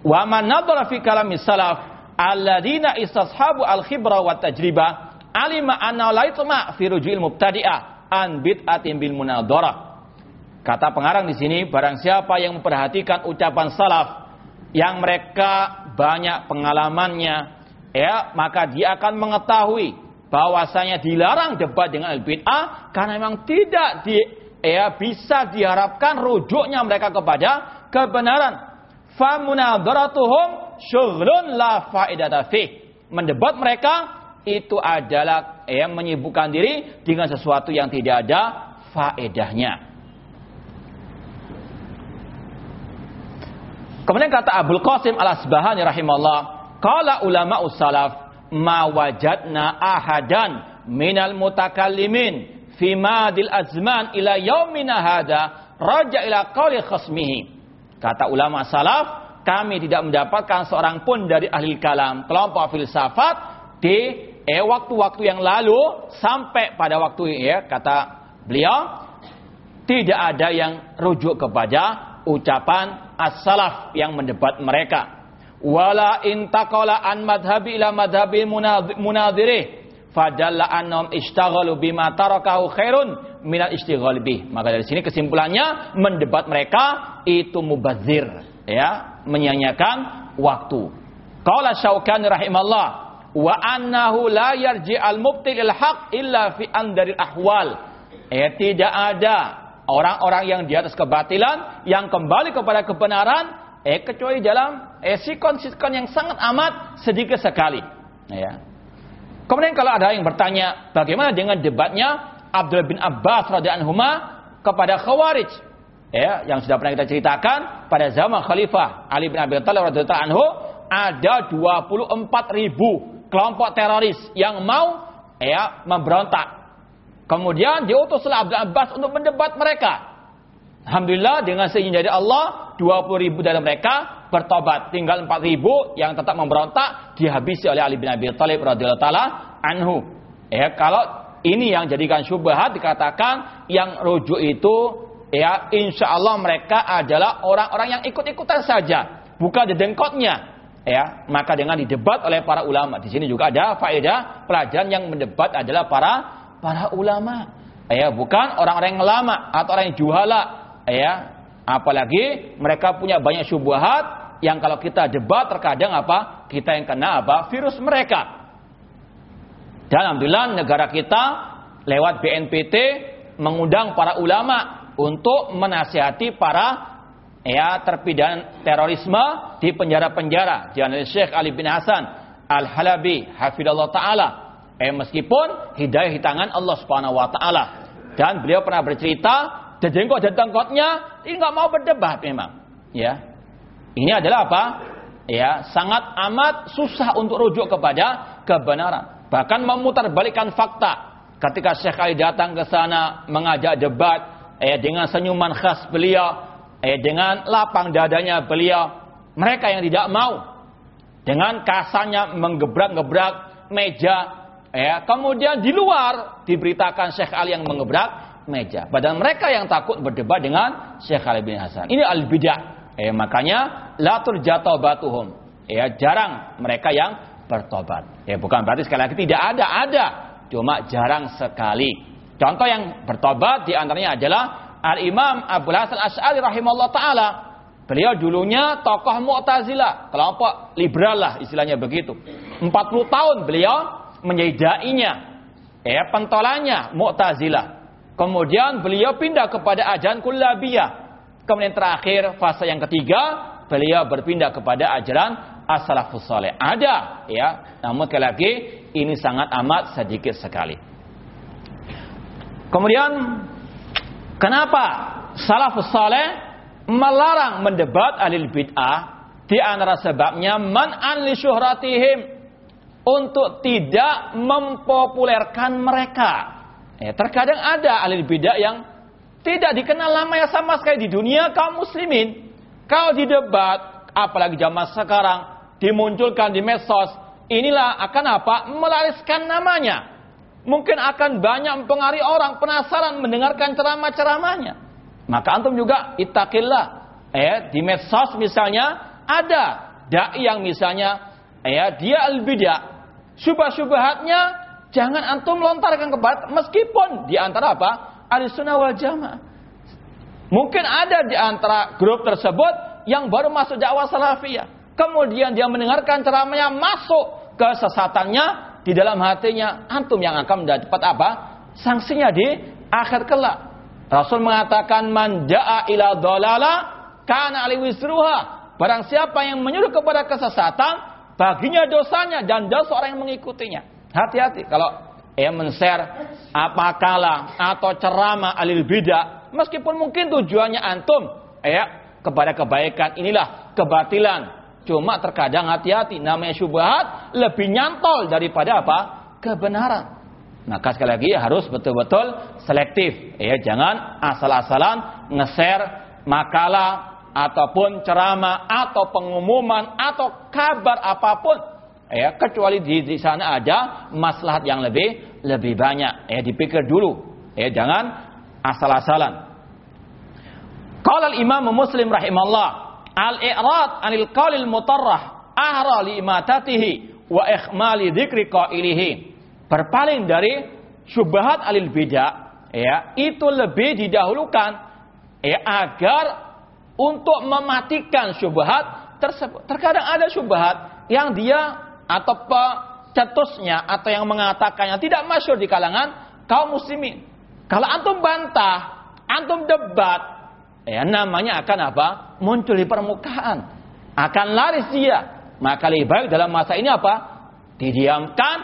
Wa man nadhara fi kalamis salaf alladziina istashabu al-khibra wa tajribah alima anna la yatma fi rujul mubtadi'ah an bid'atin bil munadharah. Kata pengarang di sini, barang siapa yang memperhatikan ucapan salaf yang mereka banyak pengalamannya, ya, maka dia akan mengetahui bahwasanya dilarang debat dengan al-bid'ah karena memang tidak di ya bisa diharapkan rujuknya mereka kepada kebenaran. Famunadharatuhum syughlun la faidata. Mendebat mereka itu adalah ya menyibukkan diri dengan sesuatu yang tidak ada faedahnya. Kemudian kata Abdul Qasim Al-Asbahani rahimahullah, qala ulama salaf ma wajadna ahadan minal mutakallimin fi madil azman ila yaumina hada raja ila qawli khasmihi. Kata ulama salaf, kami tidak mendapatkan seorang pun dari ahli kalam, kelompok filsafat di eh waktu-waktu yang lalu sampai pada waktu ya kata beliau tidak ada yang rujuk kepada ucapan as-salaf yang mendebat mereka. Wala intaqala an madhabi ila madhabi munadhirih fadalla annahum ishtaghalu bima tarakahu khairun minal ishtighal bih. Maka dari sini kesimpulannya mendebat mereka itu mubazir, ya, menyanyikan waktu. Qala Syaukani rahimallah wa annahu la yarji al mubtil il haq illa fi andaril ahwal. Ya, tidak ada orang-orang yang di atas kebatilan yang kembali kepada kebenaran eh kecuali dalam eh sikon-sikon yang sangat amat sedikit sekali. Ya. Kemudian kalau ada yang bertanya, bagaimana dengan debatnya Abdul bin Abbas radhiyallahu kepada Khawarij? Ya, yang sudah pernah kita ceritakan pada zaman Khalifah Ali bin Abi Thalib radhiyallahu anhu ada 24 ribu kelompok teroris yang mau ya memberontak. Kemudian diutuslah Abdul Abbas untuk mendebat mereka. Alhamdulillah dengan seizin dari Allah 20 ribu dari mereka bertobat. Tinggal 4 ribu yang tetap memberontak dihabisi oleh Ali bin Abi Thalib radhiyallahu taala anhu. Ya, kalau ini yang jadikan syubhat dikatakan yang rujuk itu ya insya Allah mereka adalah orang-orang yang ikut-ikutan saja. buka dedengkotnya, ya, maka dengan didebat oleh para ulama. Di sini juga ada faedah pelajaran yang mendebat adalah para para ulama. Ya, bukan orang-orang yang lama atau orang yang juhala, ya. Apalagi mereka punya banyak syubhat yang kalau kita debat terkadang apa? Kita yang kena apa? Virus mereka. Dan alhamdulillah negara kita lewat BNPT mengundang para ulama untuk menasihati para ya terpidana terorisme di penjara-penjara. Jangan Syekh Ali bin Hasan Al-Halabi hafidallah taala. Eh meskipun hidayah di tangan Allah Subhanahu wa taala. Dan beliau pernah bercerita, jenggot dan tengkotnya ini nggak mau berdebat memang. Ya. Ini adalah apa? Ya, sangat amat susah untuk rujuk kepada kebenaran. Bahkan memutarbalikkan fakta. Ketika Syekh Ali datang ke sana mengajak debat, eh, dengan senyuman khas beliau, eh, dengan lapang dadanya beliau, mereka yang tidak mau dengan kasarnya menggebrak-gebrak meja, ya, kemudian di luar diberitakan Syekh Ali yang mengebrak meja. Padahal mereka yang takut berdebat dengan Syekh Ali bin Hasan. Ini al bidah. Eh, makanya latur jatuh batuhum. Ya, jarang mereka yang bertobat. Ya, bukan berarti sekali lagi tidak ada, ada. Cuma jarang sekali. Contoh yang bertobat di antaranya adalah Al-Imam Abu Hasan Asy'ari rahimahullah taala. Beliau dulunya tokoh Mu'tazilah, kelompok liberal lah istilahnya begitu. 40 tahun beliau menjadi dai-nya, ya pentolannya Mu'tazilah. Kemudian beliau pindah kepada ajaran Kullabiyah. Kemudian terakhir fase yang ketiga, beliau berpindah kepada ajaran As-Salafus Saleh. Ada ya, namun sekali lagi ini sangat amat sedikit sekali. Kemudian Kenapa salafus saleh melarang mendebat alil bid'ah? Di antara sebabnya man li syuhratihim untuk tidak mempopulerkan mereka. Ya, terkadang ada alil bid'ah yang tidak dikenal lama ya sama sekali di dunia kaum muslimin. Kalau didebat, apalagi zaman sekarang, dimunculkan di medsos, inilah akan apa? Melariskan namanya mungkin akan banyak mempengaruhi orang penasaran mendengarkan ceramah-ceramahnya. Maka antum juga itakillah. Eh, di medsos misalnya ada dai yang misalnya eh, dia al-bidah. Syubah-syubahatnya jangan antum lontarkan ke barat meskipun di antara apa? Ahlussunnah wal Jamaah. Mungkin ada di antara grup tersebut yang baru masuk dakwah salafiyah. Kemudian dia mendengarkan ceramahnya masuk ke sesatannya di dalam hatinya antum yang akan mendapat apa? Sanksinya di akhir kelak. Rasul mengatakan man jaa ila dolala kana ali wisruha. Barang siapa yang menyuruh kepada kesesatan, baginya dosanya dan dosa orang yang mengikutinya. Hati-hati kalau ya men-share apa kala atau ceramah alil bidah, meskipun mungkin tujuannya antum ya kepada kebaikan inilah kebatilan Cuma terkadang hati-hati, namanya syubhat lebih nyantol daripada apa? Kebenaran. Maka sekali lagi harus betul-betul selektif. Ya, jangan asal-asalan nge-share makalah ataupun ceramah atau pengumuman atau kabar apa pun. Ya, kecuali di, di sana ada maslahat yang lebih lebih banyak. Ya, dipikir dulu. Ya, jangan asal-asalan. Qala al-Imam Muslim rahimahullah Al-i'rad anil qalil mutarrah ahra li imatatihi wa ikhmali dzikri qailihi. Berpaling dari syubhat alil bidah ya, itu lebih didahulukan ya agar untuk mematikan syubhat tersebut. Terkadang ada syubhat yang dia atau pecetusnya atau yang mengatakannya tidak masyur di kalangan kaum muslimin. Kalau antum bantah, antum debat, ya namanya akan apa? Muncul di permukaan. Akan laris dia. Maka lebih baik dalam masa ini apa? Didiamkan,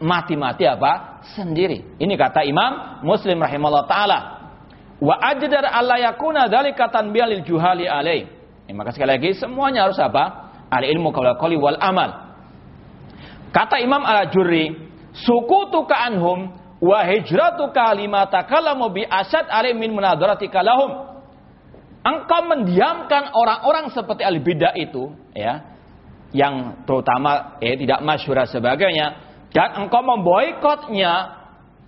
mati-mati apa? Sendiri. Ini kata Imam Muslim rahimahullah taala. Wa ajdar alla yakuna dzalika tanbiyal juhali alai. Ya, maka sekali lagi semuanya harus apa? Al ilmu qawli wal amal. Kata Imam Al-Jurri, sukutuka anhum wa hijratuka lima takalamu bi asad alim min munadaratika lahum engkau mendiamkan orang-orang seperti al-bidah itu, ya, yang terutama eh, tidak masyhur sebagainya, dan engkau memboikotnya,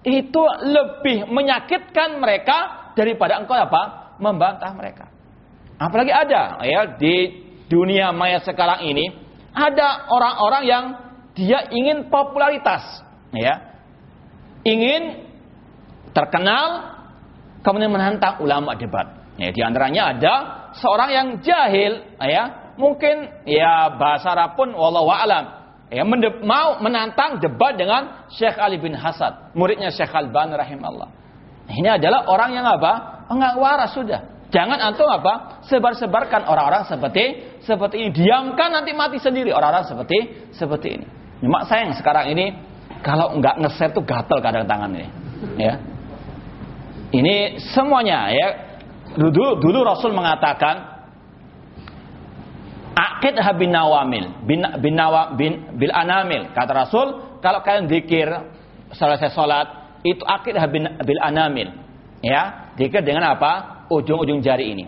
itu lebih menyakitkan mereka daripada engkau apa? Membantah mereka. Apalagi ada ya di dunia maya sekarang ini ada orang-orang yang dia ingin popularitas, ya. Ingin terkenal kemudian menantang ulama debat. Ya, di antaranya ada seorang yang jahil, ya, mungkin ya bahasa Arab pun wallahu alam ya mau menantang debat dengan Syekh Ali bin Hasan, muridnya Syekh Al-Bani rahimahullah. Ini adalah orang yang apa? Enggak waras sudah. Jangan antum apa? Sebar-sebarkan orang-orang seperti seperti ini. Diamkan nanti mati sendiri orang-orang seperti seperti ini. Cuma sayang sekarang ini kalau enggak nge-share tuh gatel kadang tangan ini. Ya. Ini semuanya ya. Dulu dulu Rasul mengatakan Akid bin nawamil bin, bin, nawa, bin bil anamil kata Rasul kalau kalian zikir selesai sholat itu akid bin bil anamil ya zikir dengan apa ujung-ujung jari ini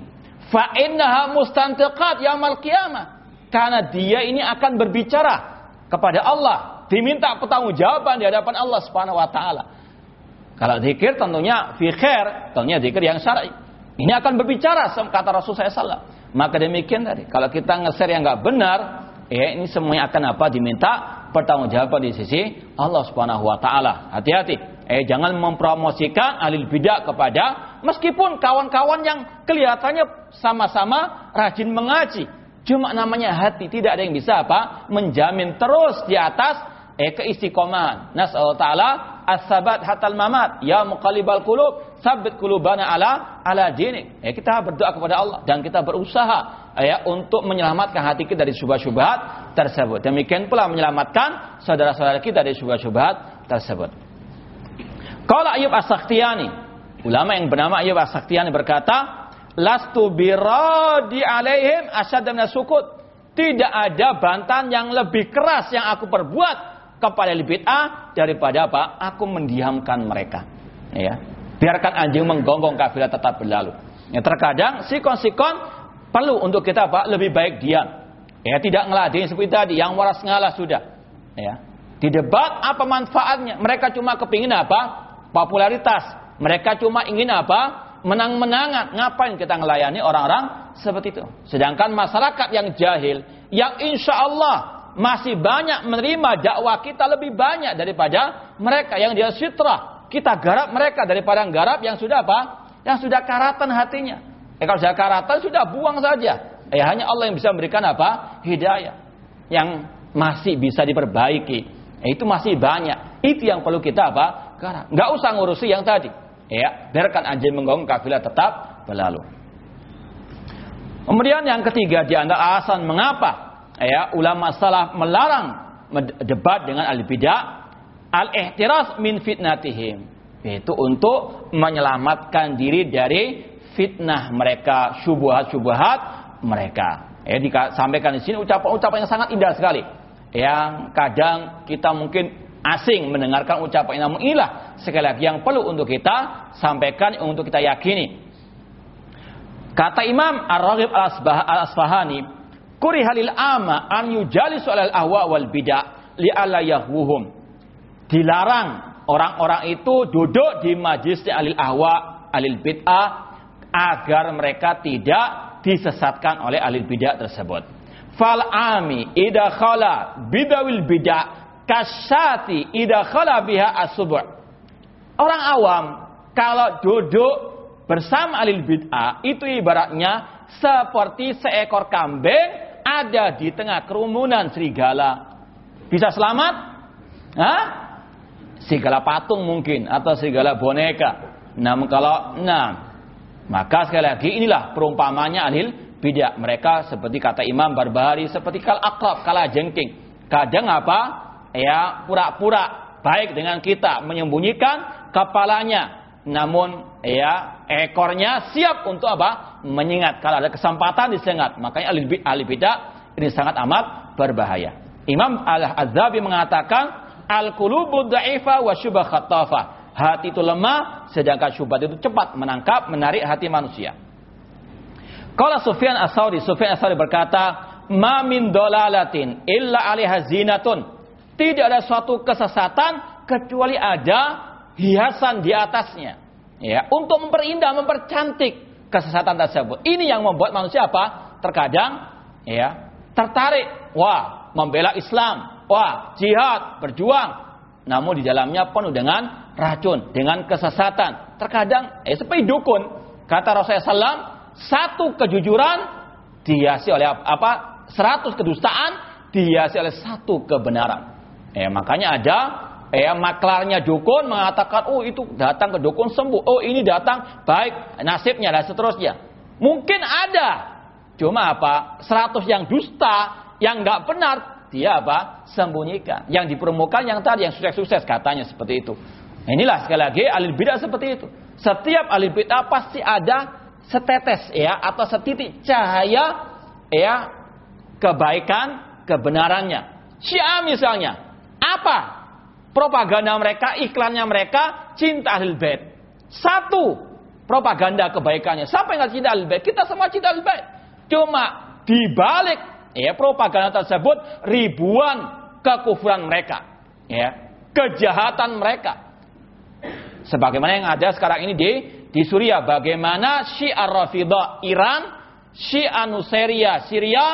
fa innaha mustantiqat yaumil qiyamah karena dia ini akan berbicara kepada Allah diminta pertanggungjawaban di hadapan Allah Subhanahu wa taala kalau zikir tentunya fi tentunya zikir yang syar'i ini akan berbicara kata Rasul SAW maka demikian tadi, kalau kita nge-share yang nggak benar, ya ini semuanya akan apa? Diminta pertanggungjawaban di sisi Allah Subhanahu wa taala. Hati-hati. Eh jangan mempromosikan alil bidah kepada meskipun kawan-kawan yang kelihatannya sama-sama rajin mengaji. Cuma namanya hati, tidak ada yang bisa apa? menjamin terus di atas eh keistiqomahan. Nas'allahu taala as-sabat hatal mamat ya muqallibal qulub sabit qulubana ala ala dinik ya kita berdoa kepada Allah dan kita berusaha ya untuk menyelamatkan hati kita dari syubhat-syubhat tersebut demikian pula menyelamatkan saudara-saudara kita dari syubhat-syubhat tersebut kalau Ayub As-Sakhtiyani ulama yang bernama Ayub As-Sakhtiyani berkata lastu biradi alaihim asyad sukut tidak ada bantahan yang lebih keras yang aku perbuat kepada bid'ah daripada apa? Aku mendiamkan mereka. Ya. Biarkan anjing menggonggong kafilah tetap berlalu. Ya, terkadang sikon-sikon perlu untuk kita apa? Lebih baik diam. Ya, tidak ngeladeni seperti tadi yang waras ngalah sudah. Ya. Di debat apa manfaatnya? Mereka cuma kepingin apa? Popularitas. Mereka cuma ingin apa? Menang-menangan. Ngapain kita ngelayani orang-orang seperti itu? Sedangkan masyarakat yang jahil, yang insya Allah masih banyak menerima dakwah kita lebih banyak daripada mereka yang dia fitrah. Kita garap mereka daripada garap yang sudah apa? Yang sudah karatan hatinya. Eh, kalau sudah karatan sudah buang saja. Eh, hanya Allah yang bisa memberikan apa? Hidayah. Yang masih bisa diperbaiki. Eh, itu masih banyak. Itu yang perlu kita apa? Garap. Nggak usah ngurusi yang tadi. Ya, biarkan anjing menggong kafilah tetap berlalu. Kemudian yang ketiga di antara alasan mengapa ya ulama salaf melarang debat dengan al bidah al ihtiras min fitnatihim. Itu untuk menyelamatkan diri dari fitnah mereka syubhat-syubhat mereka. Ya disampaikan di sini ucapan-ucapan yang sangat indah sekali. Yang kadang kita mungkin asing mendengarkan ucapan namun inilah sekali lagi yang perlu untuk kita sampaikan untuk kita yakini kata Imam Ar-Raghib Al-Asfahani Kurihalil ama an yujalis alal ahwa wal bidah alla yahwuhum. Dilarang orang-orang itu duduk di majlis alil ahwa alil bid'ah agar mereka tidak disesatkan oleh alil bid'ah tersebut. Fal ami idha khala bidawil bid'ah kasati idha khala biha asubu' Orang awam kalau duduk bersama alil bid'ah itu ibaratnya seperti seekor kambing ada di tengah kerumunan serigala. Bisa selamat? Hah? Serigala patung mungkin atau serigala boneka. Namun kalau nah, maka sekali lagi inilah perumpamannya anil bidak. Mereka seperti kata Imam Barbahari seperti kal akrab, kala jengking. Kadang apa? Ya, pura-pura baik dengan kita menyembunyikan kepalanya namun ya ekornya siap untuk apa? Menyengat. Kalau ada kesempatan disengat. Makanya ahli bidah ini sangat amat berbahaya. Imam Al-Azhabi mengatakan al-qulubu dha'ifa wa syubha khatafa. Hati itu lemah sedangkan syubhat itu cepat menangkap, menarik hati manusia. Kalau Sufyan As-Sauri, Sufyan As-Sauri berkata, "Ma min dolalatin illa 'alaiha zinatun." Tidak ada suatu kesesatan kecuali ada hiasan di atasnya. Ya, untuk memperindah, mempercantik kesesatan tersebut. Ini yang membuat manusia apa? Terkadang ya, tertarik, wah, membela Islam, wah, jihad, berjuang. Namun di dalamnya penuh dengan racun, dengan kesesatan. Terkadang eh seperti dukun. Kata Rasulullah SAW, satu kejujuran dihiasi oleh apa? Seratus kedustaan dihiasi oleh satu kebenaran. Eh makanya ada eh maklarnya dukun mengatakan, oh itu datang ke dukun sembuh, oh ini datang baik nasibnya dan seterusnya. Mungkin ada, cuma apa? Seratus yang dusta, yang nggak benar, dia apa? Sembunyikan. Yang dipermukan yang tadi yang sukses-sukses katanya seperti itu. Inilah sekali lagi alil bidah seperti itu. Setiap alil bidah pasti ada setetes ya atau setitik cahaya ya kebaikan kebenarannya. Syiah misalnya, apa propaganda mereka, iklannya mereka cinta ahlul bait. Satu propaganda kebaikannya. Siapa yang nggak cinta ahlul bait? Kita semua cinta ahlul bait. Cuma dibalik ya propaganda tersebut ribuan kekufuran mereka, ya kejahatan mereka sebagaimana yang ada sekarang ini di di Suriah bagaimana Syiah Rafidah Iran Syiah Nusairiyah Syria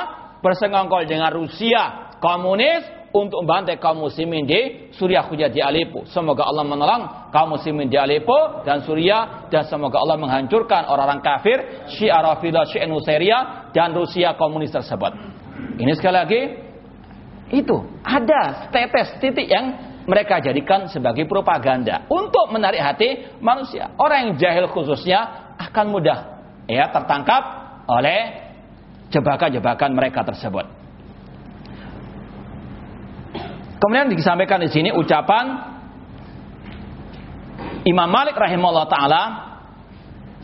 bersengkongkol dengan Rusia komunis untuk membantai kaum muslimin di Suriah khususnya di Aleppo. Semoga Allah menolong kaum muslimin di Aleppo dan Suriah dan semoga Allah menghancurkan orang-orang kafir Syiah Rafidah Syiah Nusairiyah dan Rusia komunis tersebut. Ini sekali lagi itu ada tetes titik yang mereka jadikan sebagai propaganda untuk menarik hati manusia. Orang yang jahil khususnya akan mudah ya tertangkap oleh jebakan-jebakan mereka tersebut. Kemudian disampaikan di sini ucapan Imam Malik rahimahullah taala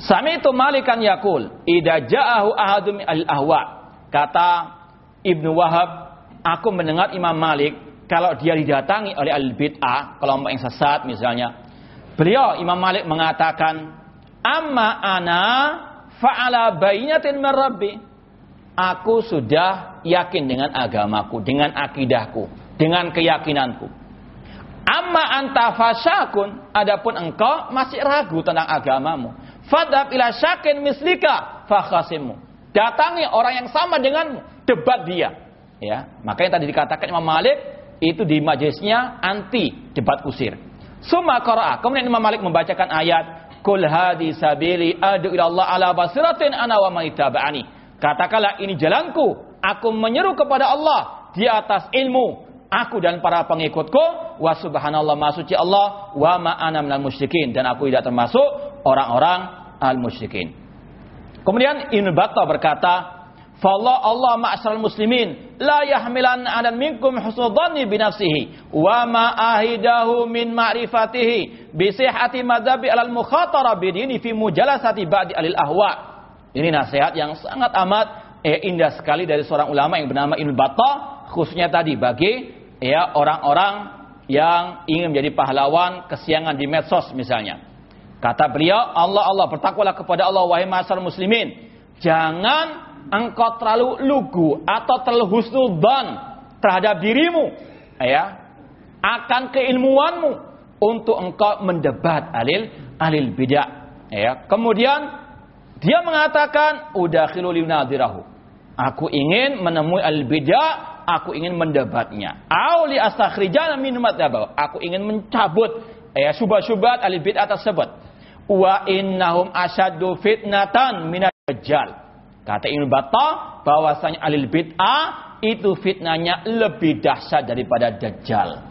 Sami itu Malikan yakul, ida ja'ahu ahadum al-ahwa. Kata Ibnu Wahab, aku mendengar Imam Malik kalau dia didatangi oleh al-bid'ah, kelompok yang sesat misalnya. Beliau Imam Malik mengatakan, "Amma ana fa'ala bainatin min rabbi." Aku sudah yakin dengan agamaku, dengan akidahku, dengan keyakinanku. Amma anta fasakun, adapun engkau masih ragu tentang agamamu. Fadhab ila syakin mislika fakhasimmu. Datangi orang yang sama denganmu, debat dia. Ya, makanya tadi dikatakan Imam Malik itu di majelisnya anti debat kusir. Suma qara'a. Kemudian Imam Malik membacakan ayat Kul hadi sabili adu ila Allah ala basiratin ana wa maitaba'ani. Katakanlah ini jalanku. Aku menyeru kepada Allah di atas ilmu. Aku dan para pengikutku. Wa subhanallah masuci Allah. Wa ma'ana minal musyrikin. Dan aku tidak termasuk orang-orang al-musyrikin. Kemudian Ibn Battah berkata, Fallah Allah ma'asral muslimin la yahmilan adan minkum husnudhanni bi nafsihi wa ma ahidahu min ma'rifatihi bi sihhati madhabi alal mukhatara bi dini fi mujalasati ba'di alil ahwa. Ini nasihat yang sangat amat eh, indah sekali dari seorang ulama yang bernama Ibnu Battah khususnya tadi bagi ya orang-orang yang ingin menjadi pahlawan kesiangan di medsos misalnya. Kata beliau, Allah Allah bertakwalah kepada Allah wahai masyarakat muslimin. Jangan engkau terlalu lugu atau terlalu husnudzan terhadap dirimu ya akan keilmuanmu untuk engkau mendebat alil alil bidah ya kemudian dia mengatakan udah nadirahu aku ingin menemui al bidah aku ingin mendebatnya auli astakhrijana min aku ingin mencabut ya subhat-subhat al bidah tersebut wa innahum asyaddu fitnatan minal dajjal Kata Ibnu Battah bahwasanya alil bid'ah itu fitnahnya lebih dahsyat daripada dajjal.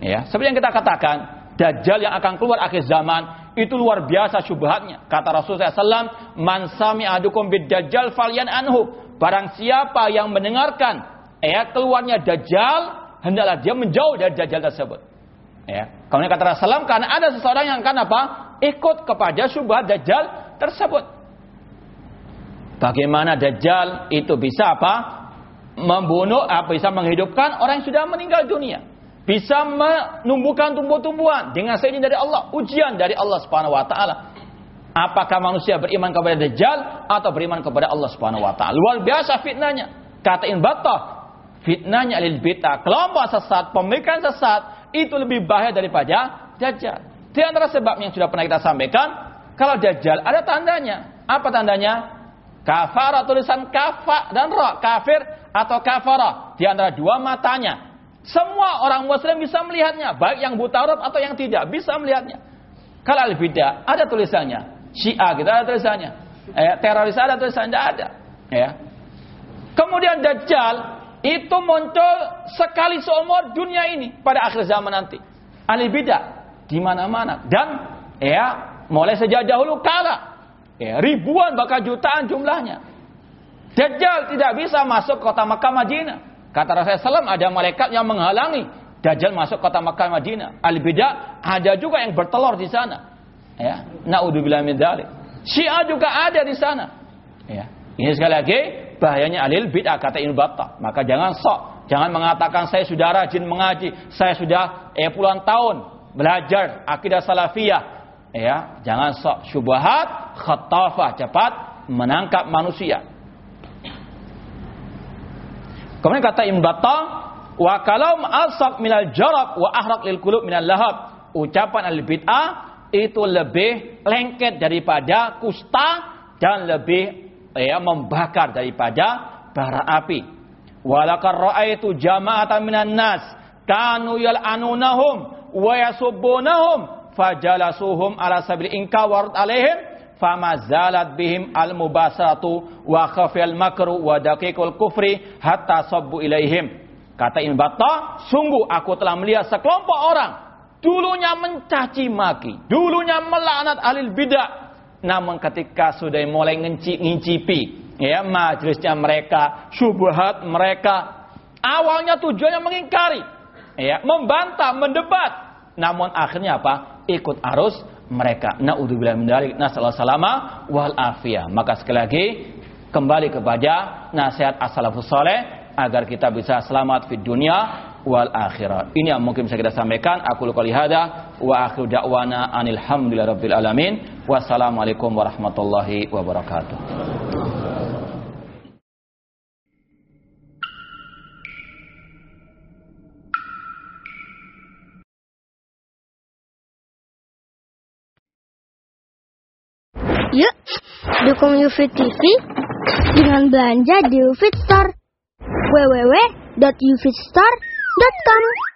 Ya, seperti yang kita katakan, dajjal yang akan keluar akhir zaman itu luar biasa syubhatnya. Kata Rasulullah SAW, "Man sami adukum bid dajjal falyan anhu." Barang siapa yang mendengarkan ya keluarnya dajjal, hendaklah dia menjauh dari dajjal tersebut. Ya. Kemudian kata Rasulullah karena ada seseorang yang akan apa? Ikut kepada syubhat dajjal tersebut. Bagaimana Dajjal itu bisa apa? Membunuh, apa bisa menghidupkan orang yang sudah meninggal dunia. Bisa menumbuhkan tumbuh-tumbuhan dengan seizin dari Allah, ujian dari Allah Subhanahu wa taala. Apakah manusia beriman kepada Dajjal atau beriman kepada Allah Subhanahu wa taala? Luar biasa fitnahnya. Kata Batah, fitnahnya lil bid'ah. Kelompok sesat, pemikiran sesat itu lebih bahaya daripada Dajjal. Di antara sebab yang sudah pernah kita sampaikan, kalau Dajjal ada tandanya. Apa tandanya? Kafara tulisan kafa dan ro. Kafir atau kafara di antara dua matanya. Semua orang muslim bisa melihatnya, baik yang buta huruf atau yang tidak bisa melihatnya. Kalau al-bidah ada tulisannya, Syiah kita ada tulisannya, eh, teroris ada tulisannya, ada. Ya. Kemudian Dajjal itu muncul sekali seumur dunia ini pada akhir zaman nanti. Al-bidah di mana-mana dan ya mulai sejak dahulu kala ya, ribuan bahkan jutaan jumlahnya. Dajjal tidak bisa masuk kota Makkah Madinah. Kata Rasulullah SAW ada malaikat yang menghalangi Dajjal masuk kota Makkah Madinah. Al-Bidah ada juga yang bertelur di sana. Ya, naudzubillah min dzalik. Syiah juga ada di sana. Ya. Ini sekali lagi bahayanya alil bid'ah kata Ibnu Battah. Maka jangan sok, jangan mengatakan saya sudah rajin mengaji, saya sudah eh puluhan tahun belajar akidah salafiyah. Ya, jangan sok syubhat, khatafah cepat menangkap manusia. Kemudian kata Ibn Battah, wa kalam asaq minal jarab wa ahraq lil qulub minal lahab. Ucapan al bid'ah itu lebih lengket daripada kusta dan lebih ya membakar daripada bara api. Walakar ra'aitu jama'atan minan nas kanu yal'anunahum wa yasubbunahum fajalasuhum ala sabil inka warad alaihim fama zalat bihim al mubasatu wa khafil makru wa daqiqul kufri hatta sabbu ilaihim. Kata Ibn Battah, sungguh aku telah melihat sekelompok orang dulunya mencaci maki, dulunya melaknat alil bidah. Namun ketika sudah mulai nginci, ngincipi ya majelisnya mereka, syubhat mereka, awalnya tujuannya mengingkari, ya membantah, mendebat. Namun akhirnya apa? Ikut arus mereka. Naudzubillah min dzalik. Nasallahu salama wal afiyah. Maka sekali lagi kembali kepada nasihat as-salafus saleh agar kita bisa selamat di dunia wal akhirah. Ini yang mungkin bisa kita sampaikan. Aku qouli hada wa akhiru da'wana anil hamdulillahirabbil alamin. Wassalamualaikum warahmatullahi wabarakatuh. Yuk, dukung UFIT TV dengan belanja di UFIT Store. www.ufitstore.com dot com.